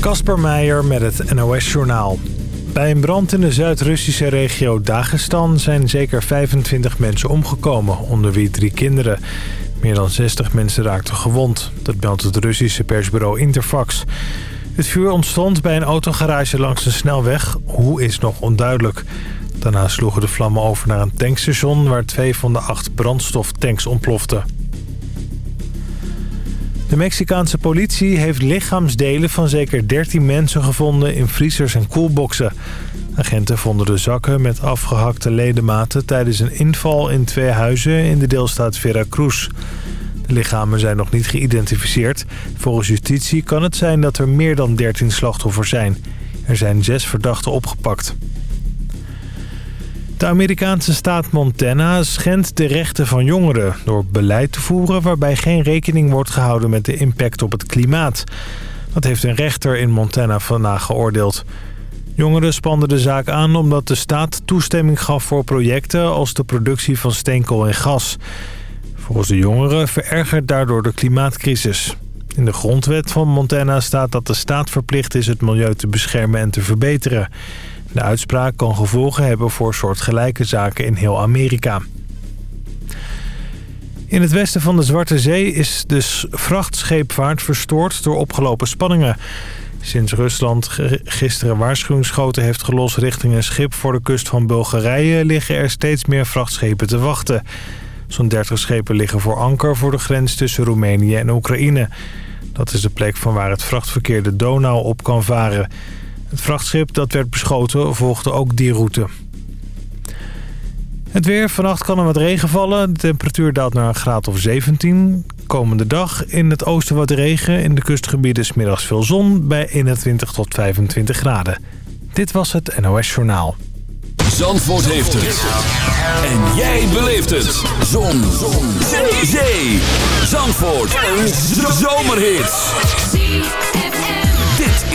Kasper Meijer met het NOS-journaal. Bij een brand in de Zuid-Russische regio Dagestan zijn zeker 25 mensen omgekomen, onder wie drie kinderen. Meer dan 60 mensen raakten gewond. Dat meldt het Russische persbureau Interfax. Het vuur ontstond bij een autogarage langs de snelweg. Hoe is nog onduidelijk. Daarna sloegen de vlammen over naar een tankstation... waar twee van de acht brandstoftanks ontploften. De Mexicaanse politie heeft lichaamsdelen van zeker 13 mensen gevonden in vriezers en koelboxen. Agenten vonden de zakken met afgehakte ledematen tijdens een inval in twee huizen in de deelstaat Veracruz. De lichamen zijn nog niet geïdentificeerd. Volgens justitie kan het zijn dat er meer dan 13 slachtoffers zijn. Er zijn zes verdachten opgepakt. De Amerikaanse staat Montana schendt de rechten van jongeren... door beleid te voeren waarbij geen rekening wordt gehouden met de impact op het klimaat. Dat heeft een rechter in Montana vandaag geoordeeld. Jongeren spanden de zaak aan omdat de staat toestemming gaf voor projecten... als de productie van steenkool en gas. Volgens de jongeren verergert daardoor de klimaatcrisis. In de grondwet van Montana staat dat de staat verplicht is het milieu te beschermen en te verbeteren... De uitspraak kan gevolgen hebben voor soortgelijke zaken in heel Amerika. In het westen van de Zwarte Zee is de vrachtscheepvaart verstoord door opgelopen spanningen. Sinds Rusland gisteren waarschuwingsschoten heeft gelost richting een schip voor de kust van Bulgarije... liggen er steeds meer vrachtschepen te wachten. Zo'n 30 schepen liggen voor anker voor de grens tussen Roemenië en Oekraïne. Dat is de plek van waar het vrachtverkeer de Donau op kan varen... Het vrachtschip dat werd beschoten volgde ook die route. Het weer. Vannacht kan er wat regen vallen. De temperatuur daalt naar een graad of 17. Komende dag in het oosten wat regen. In de kustgebieden is middags veel zon bij 21 tot 25 graden. Dit was het NOS Journaal. Zandvoort heeft het. En jij beleeft het. Zon. zon. Zee. Zandvoort. Een zomerhit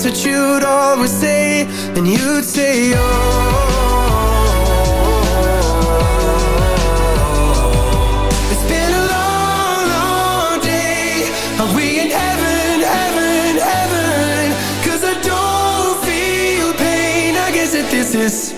That's what you'd always say And you'd say, oh. It's been a long, long day. Are we in heaven, heaven, heaven? Cause I don't feel pain. I guess that this is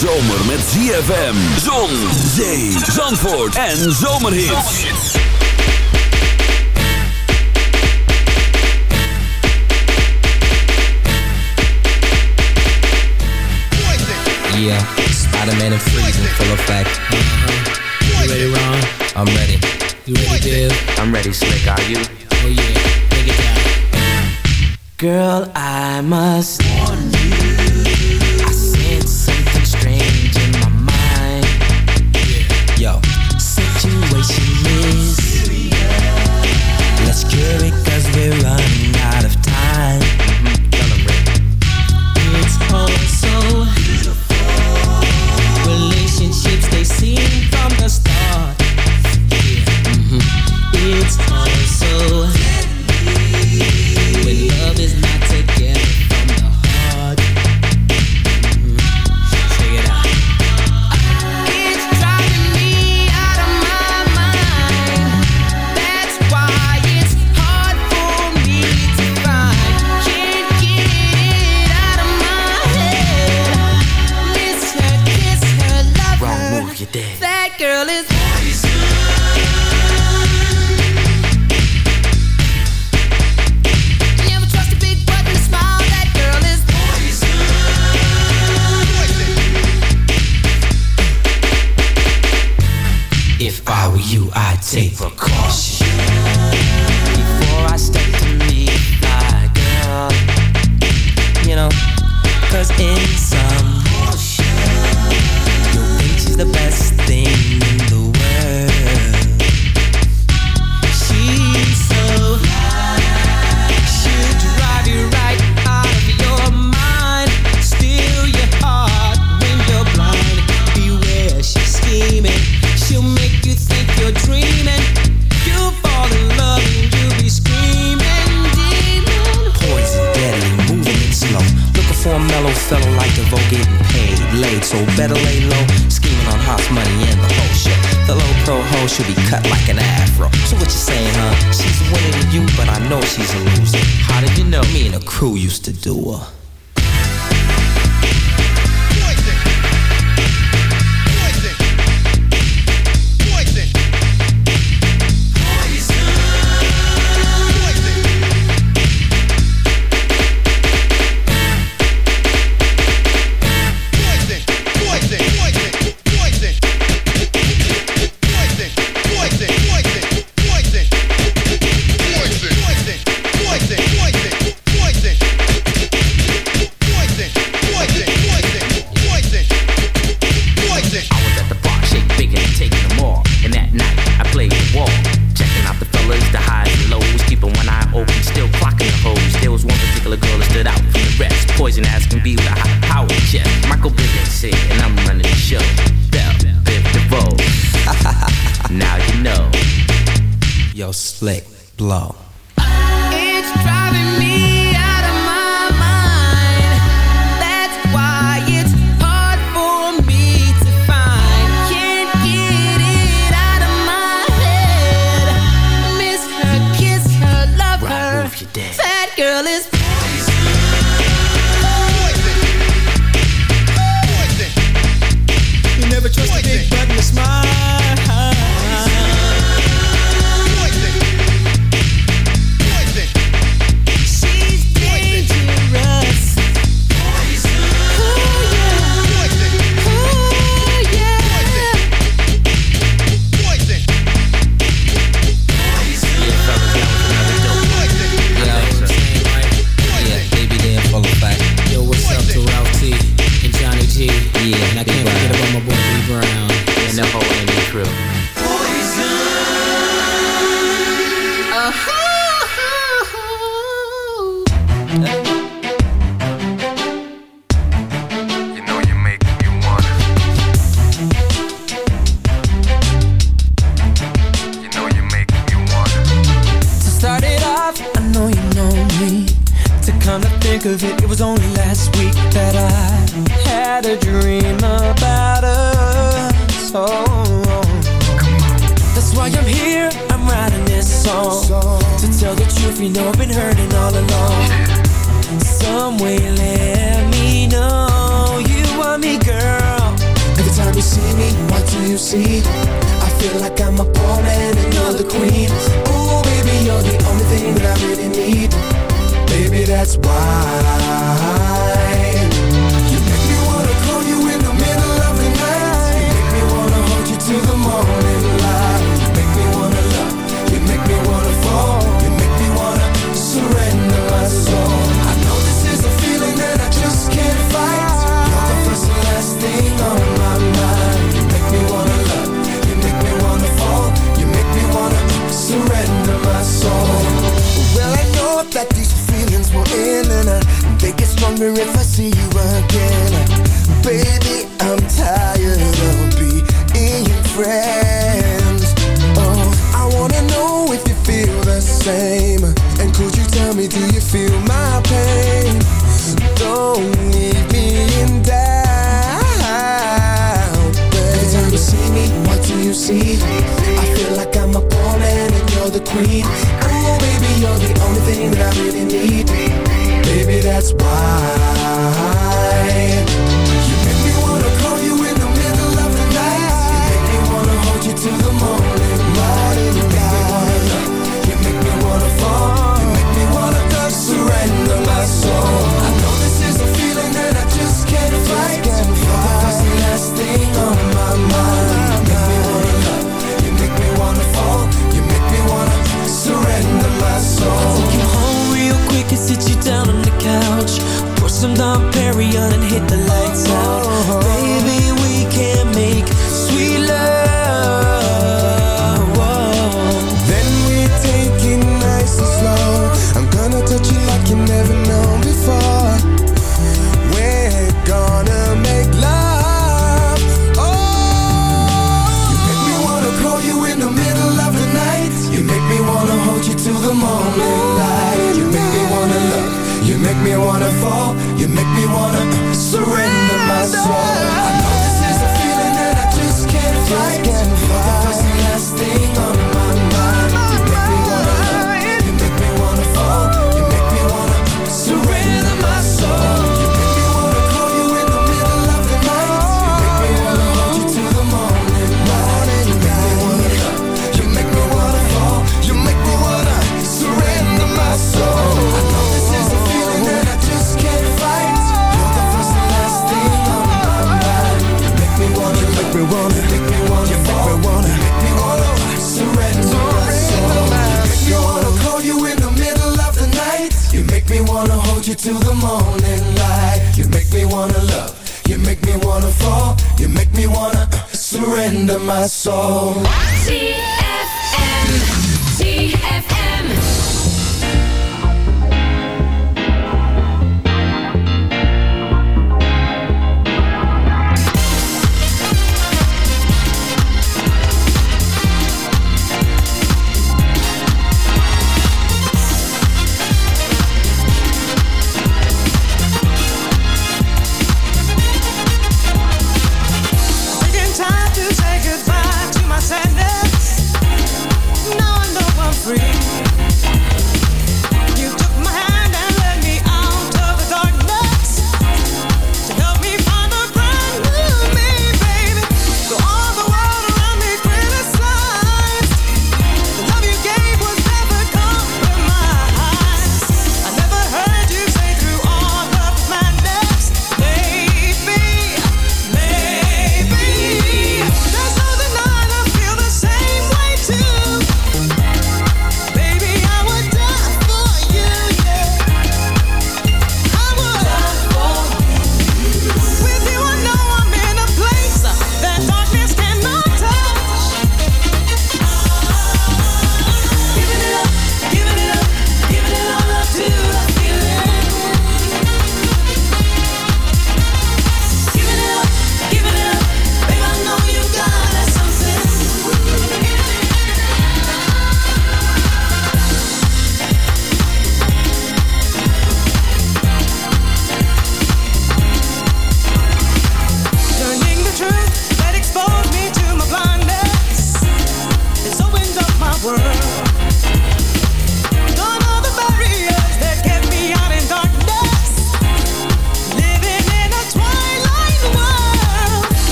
zomer met ZFM. Zon, zee, zandvoort en zomerhits. Yeah, Spider-Man and Freeze in full effect. Uh -huh. You ready, Ron? I'm ready. You ready, Dave? I'm ready, Slick. Are you? Oh, yeah. Take it down. Girl, I must warn you.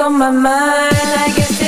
on my mind. I guess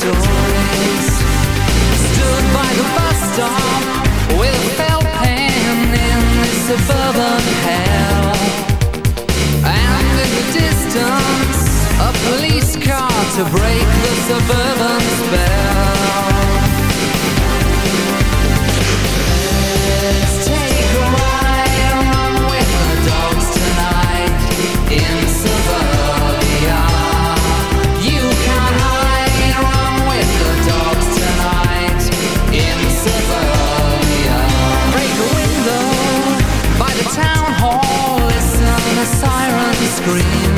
Toys. Stood by the bus stop with a felt pen in this suburban hell. And in the distance, a police car to break the suburban spell. scream